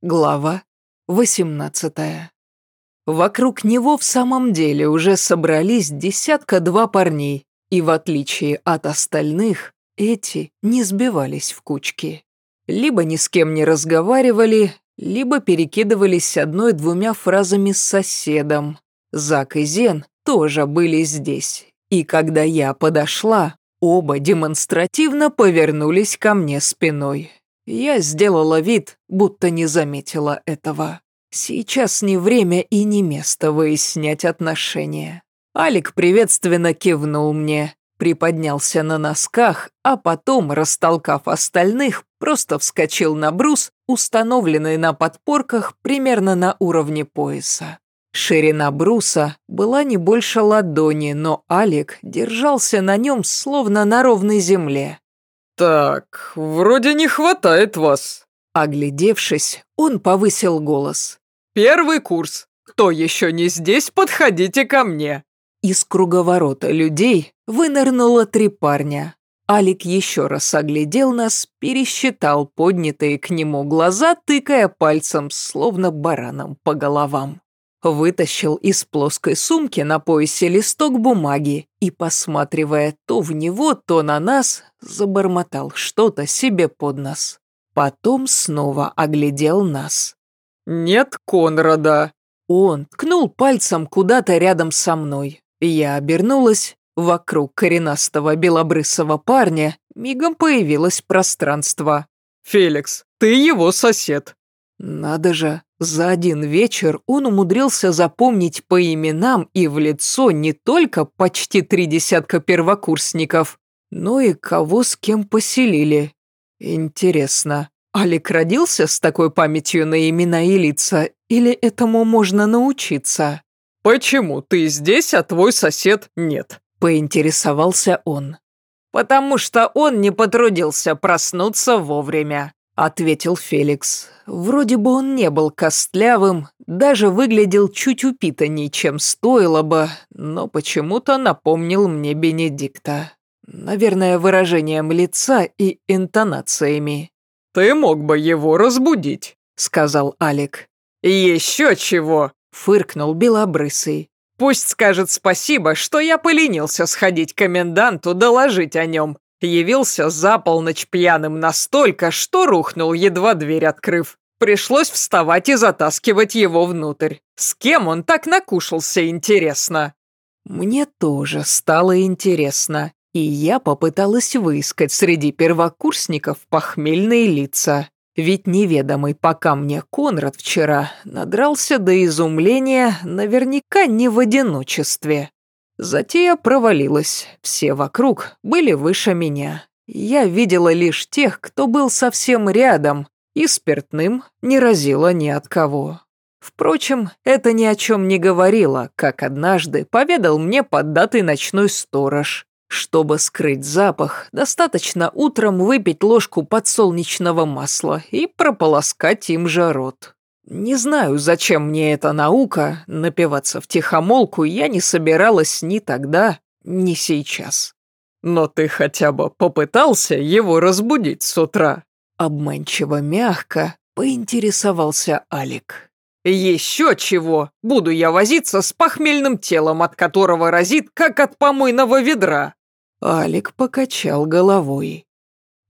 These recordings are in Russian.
Глава 18 Вокруг него в самом деле уже собрались десятка-два парней, и в отличие от остальных, эти не сбивались в кучки. Либо ни с кем не разговаривали, либо перекидывались одной-двумя фразами с соседом. Зак и Зен тоже были здесь, и когда я подошла, оба демонстративно повернулись ко мне спиной. Я сделала вид, будто не заметила этого. Сейчас не время и не место выяснять отношения. Алик приветственно кивнул мне, приподнялся на носках, а потом, растолкав остальных, просто вскочил на брус, установленный на подпорках примерно на уровне пояса. Ширина бруса была не больше ладони, но Алик держался на нем словно на ровной земле. «Так, вроде не хватает вас». Оглядевшись, он повысил голос. «Первый курс. Кто еще не здесь, подходите ко мне». Из круговорота людей вынырнуло три парня. Алик еще раз оглядел нас, пересчитал поднятые к нему глаза, тыкая пальцем, словно бараном по головам. Вытащил из плоской сумки на поясе листок бумаги и, посматривая то в него, то на нас, забормотал что-то себе под нос. Потом снова оглядел нас. «Нет Конрада!» Он ткнул пальцем куда-то рядом со мной. Я обернулась. Вокруг коренастого белобрысого парня мигом появилось пространство. «Феликс, ты его сосед!» Надо же, за один вечер он умудрился запомнить по именам и в лицо не только почти три десятка первокурсников, но и кого с кем поселили. Интересно, Алик родился с такой памятью на имена и лица, или этому можно научиться? «Почему ты здесь, а твой сосед нет?» – поинтересовался он. «Потому что он не потрудился проснуться вовремя», ответил Феликс. Вроде бы он не был костлявым, даже выглядел чуть упитанней, чем стоило бы, но почему-то напомнил мне Бенедикта. Наверное, выражением лица и интонациями. «Ты мог бы его разбудить», — сказал Алик. «Еще чего!» — фыркнул Белобрысый. «Пусть скажет спасибо, что я поленился сходить к коменданту доложить о нем. Явился за полночь пьяным настолько, что рухнул, едва дверь открыв. Пришлось вставать и затаскивать его внутрь. С кем он так накушался, интересно? Мне тоже стало интересно, и я попыталась выискать среди первокурсников похмельные лица. Ведь неведомый пока мне Конрад вчера надрался до изумления наверняка не в одиночестве. Затея провалилась, все вокруг были выше меня. Я видела лишь тех, кто был совсем рядом, и спиртным не разило ни от кого. Впрочем, это ни о чем не говорило, как однажды поведал мне поддатый ночной сторож. Чтобы скрыть запах, достаточно утром выпить ложку подсолнечного масла и прополоскать им же рот. Не знаю, зачем мне эта наука, напиваться в тихомолку я не собиралась ни тогда, ни сейчас. Но ты хотя бы попытался его разбудить с утра? Обманчиво мягко поинтересовался Алик. «Еще чего! Буду я возиться с похмельным телом, от которого разит, как от помойного ведра!» Алик покачал головой.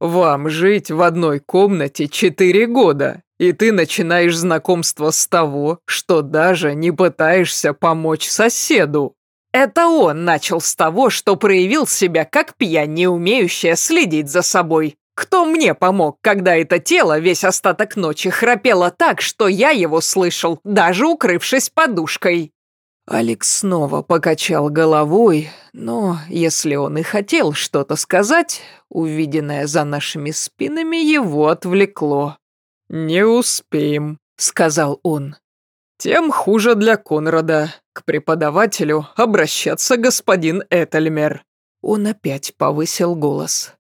«Вам жить в одной комнате четыре года, и ты начинаешь знакомство с того, что даже не пытаешься помочь соседу. Это он начал с того, что проявил себя как пьянь, не умеющая следить за собой. Кто мне помог, когда это тело весь остаток ночи храпело так, что я его слышал, даже укрывшись подушкой?» Алекс снова покачал головой, но если он и хотел что-то сказать, увиденное за нашими спинами его отвлекло. «Не успеем», — сказал он. «Тем хуже для Конрада. К преподавателю обращаться господин Этельмер». Он опять повысил голос.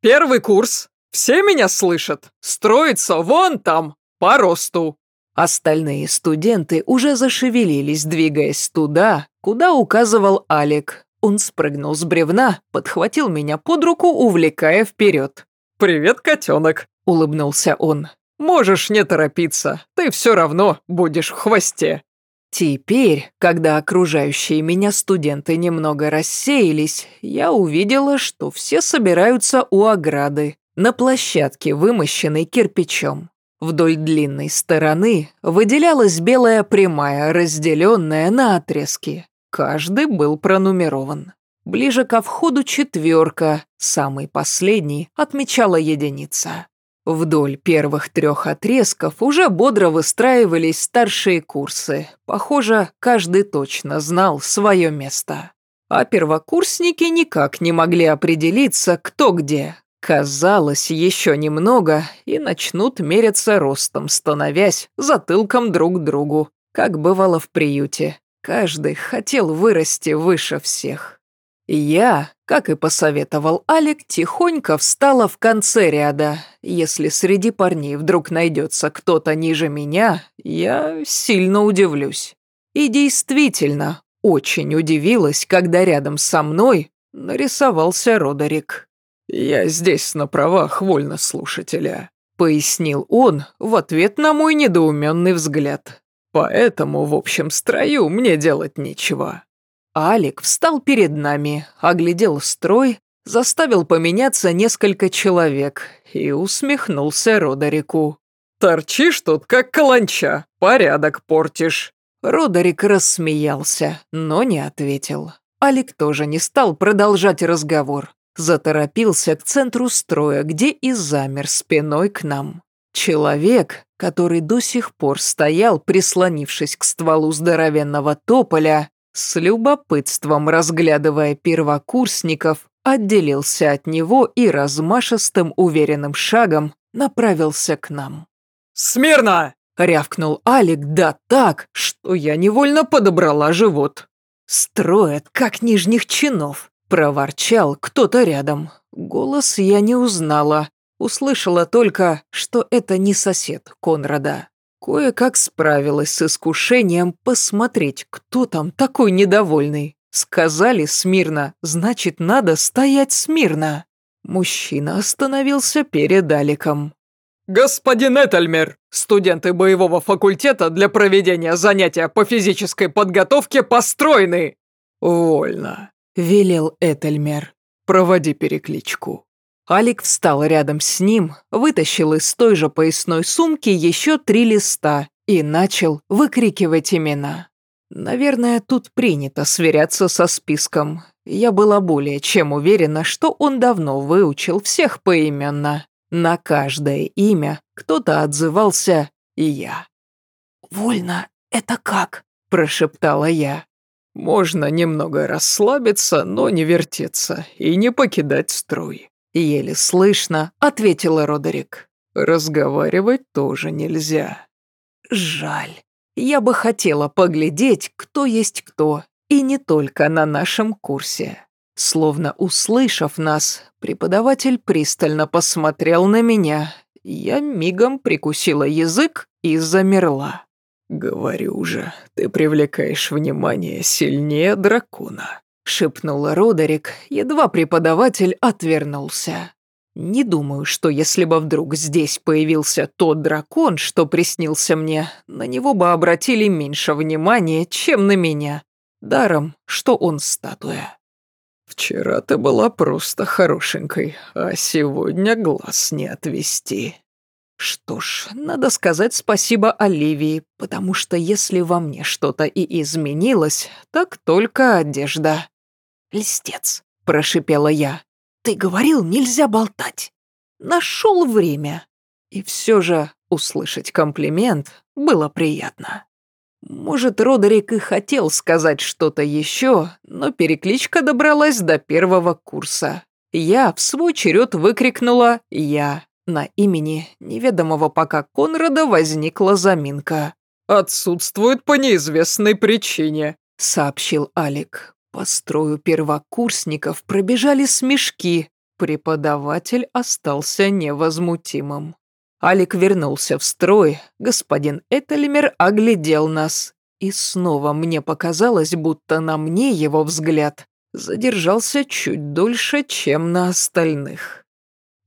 «Первый курс. Все меня слышат. Строится вон там, по росту». Остальные студенты уже зашевелились, двигаясь туда, куда указывал Алик. Он спрыгнул с бревна, подхватил меня под руку, увлекая вперед. «Привет, котенок», — улыбнулся он. Можешь не торопиться, ты все равно будешь в хвосте». Теперь, когда окружающие меня студенты немного рассеялись, я увидела, что все собираются у ограды, на площадке, вымощенной кирпичом. Вдоль длинной стороны выделялась белая прямая, разделенная на отрезки. Каждый был пронумерован. Ближе ко входу четверка, самый последний отмечала единица. Вдоль первых трех отрезков уже бодро выстраивались старшие курсы. Похоже, каждый точно знал свое место. А первокурсники никак не могли определиться, кто где. Казалось, еще немного, и начнут меряться ростом, становясь затылком друг к другу, как бывало в приюте. Каждый хотел вырасти выше всех. Я, как и посоветовал Алик, тихонько встала в конце ряда. Если среди парней вдруг найдется кто-то ниже меня, я сильно удивлюсь. И действительно, очень удивилась, когда рядом со мной нарисовался Родерик. «Я здесь на правах вольнослушателя», — пояснил он в ответ на мой недоуменный взгляд. «Поэтому в общем строю мне делать нечего». Алик встал перед нами, оглядел строй, заставил поменяться несколько человек и усмехнулся Родерику. «Торчишь тут, как каланча, порядок портишь». Родерик рассмеялся, но не ответил. Алик тоже не стал продолжать разговор. Заторопился к центру строя, где и замер спиной к нам. Человек, который до сих пор стоял, прислонившись к стволу здоровенного тополя, с любопытством разглядывая первокурсников, отделился от него и размашистым уверенным шагом направился к нам. «Смирно!» — рявкнул Алик, да так, что я невольно подобрала живот. «Строят, как нижних чинов», Проворчал кто-то рядом. Голос я не узнала. Услышала только, что это не сосед Конрада. Кое-как справилась с искушением посмотреть, кто там такой недовольный. Сказали смирно, значит, надо стоять смирно. Мужчина остановился перед Аликом. «Господин Этельмер, студенты боевого факультета для проведения занятия по физической подготовке построены!» «Вольно», — велел Этельмер. «Проводи перекличку». Алик встал рядом с ним, вытащил из той же поясной сумки еще три листа и начал выкрикивать имена. Наверное, тут принято сверяться со списком. Я была более чем уверена, что он давно выучил всех поименно. На каждое имя кто-то отзывался я. «Вольно, это как?» – прошептала я. Можно немного расслабиться, но не вертеться и не покидать строй. Еле слышно, ответила Родерик. Разговаривать тоже нельзя. Жаль. Я бы хотела поглядеть, кто есть кто, и не только на нашем курсе. Словно услышав нас, преподаватель пристально посмотрел на меня. Я мигом прикусила язык и замерла. «Говорю же, ты привлекаешь внимание сильнее дракона», — шепнул Родерик, едва преподаватель отвернулся. «Не думаю, что если бы вдруг здесь появился тот дракон, что приснился мне, на него бы обратили меньше внимания, чем на меня. Даром, что он статуя». «Вчера ты была просто хорошенькой, а сегодня глаз не отвести», что ж, надо сказать спасибо Оливии, потому что если во мне что-то и изменилось, так только одежда. «Листец», — прошипела я, — «ты говорил, нельзя болтать. Нашел время». И все же услышать комплимент было приятно. Может, Родерик и хотел сказать что-то еще, но перекличка добралась до первого курса. Я в свой черед выкрикнула «Я». На имени неведомого пока Конрада возникла заминка. «Отсутствует по неизвестной причине», — сообщил Алик. По строю первокурсников пробежали смешки. Преподаватель остался невозмутимым. Алик вернулся в строй, господин Этельмер оглядел нас. И снова мне показалось, будто на мне его взгляд задержался чуть дольше, чем на остальных.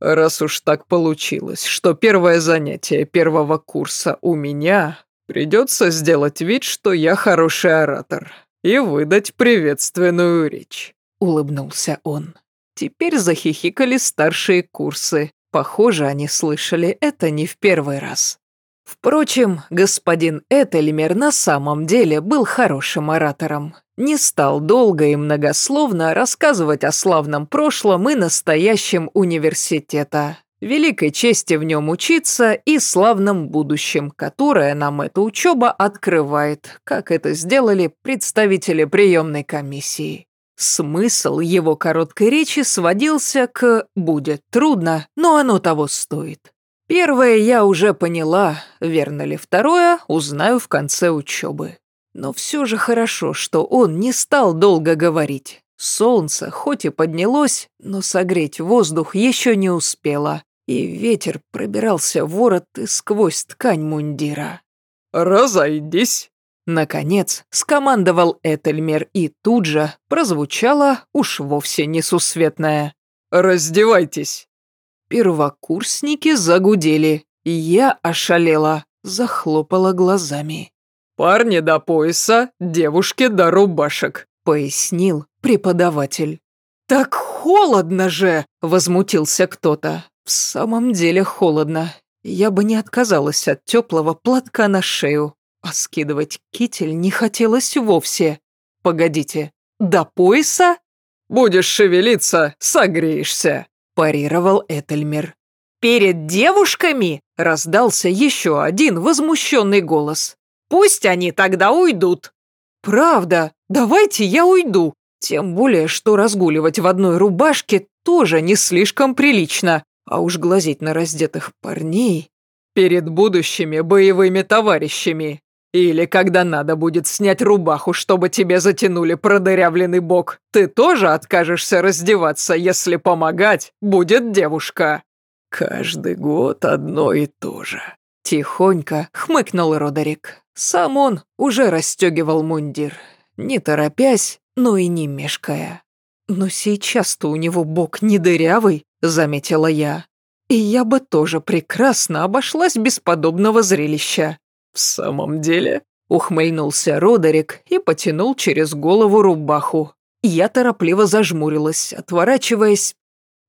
Раз уж так получилось, что первое занятие первого курса у меня, придется сделать вид, что я хороший оратор, и выдать приветственную речь», — улыбнулся он. Теперь захихикали старшие курсы. Похоже, они слышали это не в первый раз. Впрочем, господин Этельмер на самом деле был хорошим оратором. Не стал долго и многословно рассказывать о славном прошлом и настоящем университета, великой чести в нем учиться и славном будущем, которое нам эта учеба открывает, как это сделали представители приемной комиссии. Смысл его короткой речи сводился к «будет трудно, но оно того стоит». Первое я уже поняла, верно ли второе, узнаю в конце учебы. Но все же хорошо, что он не стал долго говорить. Солнце хоть и поднялось, но согреть воздух еще не успело, и ветер пробирался в ворот и сквозь ткань мундира. «Разойдись!» Наконец, скомандовал Этельмер, и тут же прозвучало уж вовсе несусветное. «Раздевайтесь!» Первокурсники загудели, я ошалела, захлопала глазами. «Парни до пояса, девушки до рубашек», — пояснил преподаватель. «Так холодно же!» — возмутился кто-то. «В самом деле холодно. Я бы не отказалась от теплого платка на шею, а скидывать китель не хотелось вовсе. Погодите, до пояса? Будешь шевелиться, согреешься парировал Этельмер. «Перед девушками?» — раздался еще один возмущенный голос. «Пусть они тогда уйдут». «Правда, давайте я уйду. Тем более, что разгуливать в одной рубашке тоже не слишком прилично, а уж глазеть на раздетых парней...» «Перед будущими боевыми товарищами», или когда надо будет снять рубаху, чтобы тебе затянули продырявленный бок, ты тоже откажешься раздеваться, если помогать будет девушка. Каждый год одно и то же. Тихонько хмыкнул Родерик. Сам он уже расстегивал мундир, не торопясь, но и не мешкая. «Но сейчас-то у него бок не дырявый», — заметила я. «И я бы тоже прекрасно обошлась без подобного зрелища. «В самом деле?» — ухмыльнулся Родерик и потянул через голову рубаху. Я торопливо зажмурилась, отворачиваясь.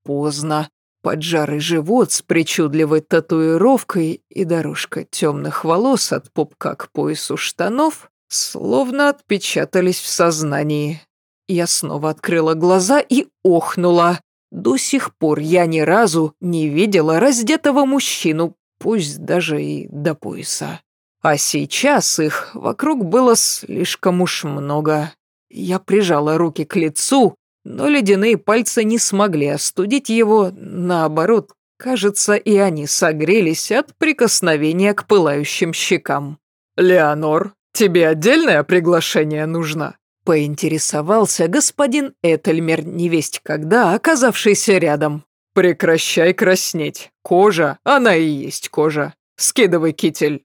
Поздно. Поджарый живот с причудливой татуировкой и дорожка темных волос от пупка к поясу штанов словно отпечатались в сознании. Я снова открыла глаза и охнула. До сих пор я ни разу не видела раздетого мужчину, пусть даже и до пояса. А сейчас их вокруг было слишком уж много. Я прижала руки к лицу, но ледяные пальцы не смогли остудить его, наоборот, кажется, и они согрелись от прикосновения к пылающим щекам. «Леонор, тебе отдельное приглашение нужно?» поинтересовался господин Этельмер, невесть когда, оказавшийся рядом. «Прекращай краснеть. Кожа, она и есть кожа. Скидывай китель».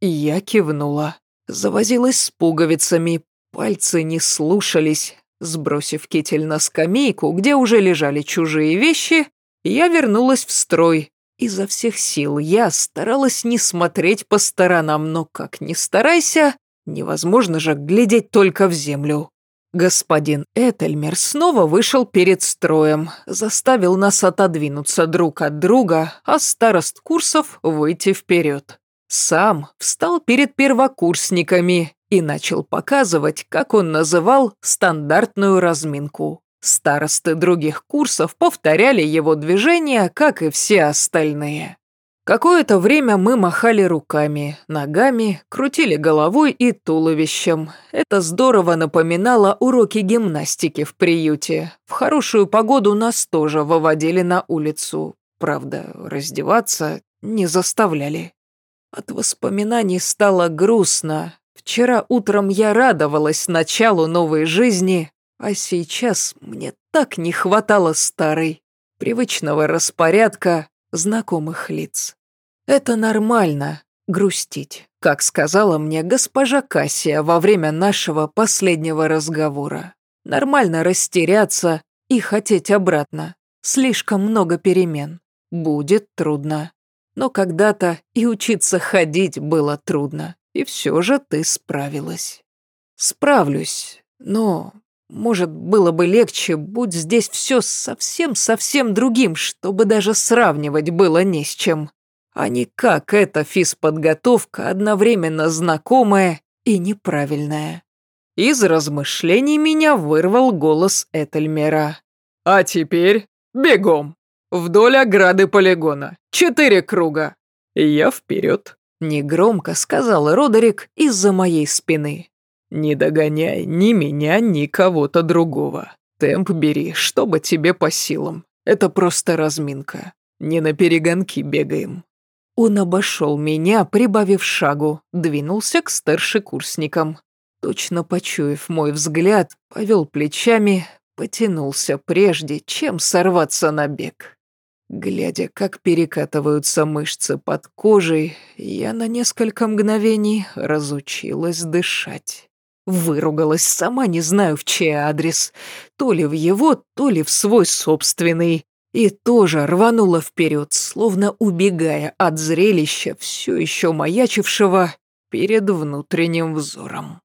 Я кивнула. Завозилась с пуговицами, пальцы не слушались. Сбросив китель на скамейку, где уже лежали чужие вещи, я вернулась в строй. Изо всех сил я старалась не смотреть по сторонам, но как ни старайся, невозможно же глядеть только в землю. Господин Этельмер снова вышел перед строем, заставил нас отодвинуться друг от друга, а старост курсов выйти вперед. Сам встал перед первокурсниками и начал показывать, как он называл стандартную разминку. Старосты других курсов повторяли его движения, как и все остальные. Какое-то время мы махали руками, ногами, крутили головой и туловищем. Это здорово напоминало уроки гимнастики в приюте. В хорошую погоду нас тоже выводили на улицу. Правда, раздеваться не заставляли. От воспоминаний стало грустно. Вчера утром я радовалась началу новой жизни, а сейчас мне так не хватало старой, привычного распорядка, знакомых лиц. Это нормально — грустить, как сказала мне госпожа Кассия во время нашего последнего разговора. Нормально растеряться и хотеть обратно. Слишком много перемен. будет трудно. Но когда-то и учиться ходить было трудно, и все же ты справилась. Справлюсь, но, может, было бы легче, будь здесь все совсем-совсем другим, чтобы даже сравнивать было не с чем, а не как эта физподготовка одновременно знакомая и неправильная. Из размышлений меня вырвал голос Этельмера. «А теперь бегом! Вдоль ограды полигона. Четыре круга. Я вперед!» Негромко сказал Родерик из-за моей спины. «Не догоняй ни меня, ни кого-то другого. Темп бери, чтобы тебе по силам. Это просто разминка. Не на перегонки бегаем». Он обошел меня, прибавив шагу, двинулся к старшекурсникам. Точно почуяв мой взгляд, повел плечами, потянулся прежде, чем сорваться на бег. Глядя, как перекатываются мышцы под кожей, я на несколько мгновений разучилась дышать. Выругалась, сама не знаю в чей адрес, то ли в его, то ли в свой собственный, и тоже рванула вперед, словно убегая от зрелища, все еще маячившего перед внутренним взором.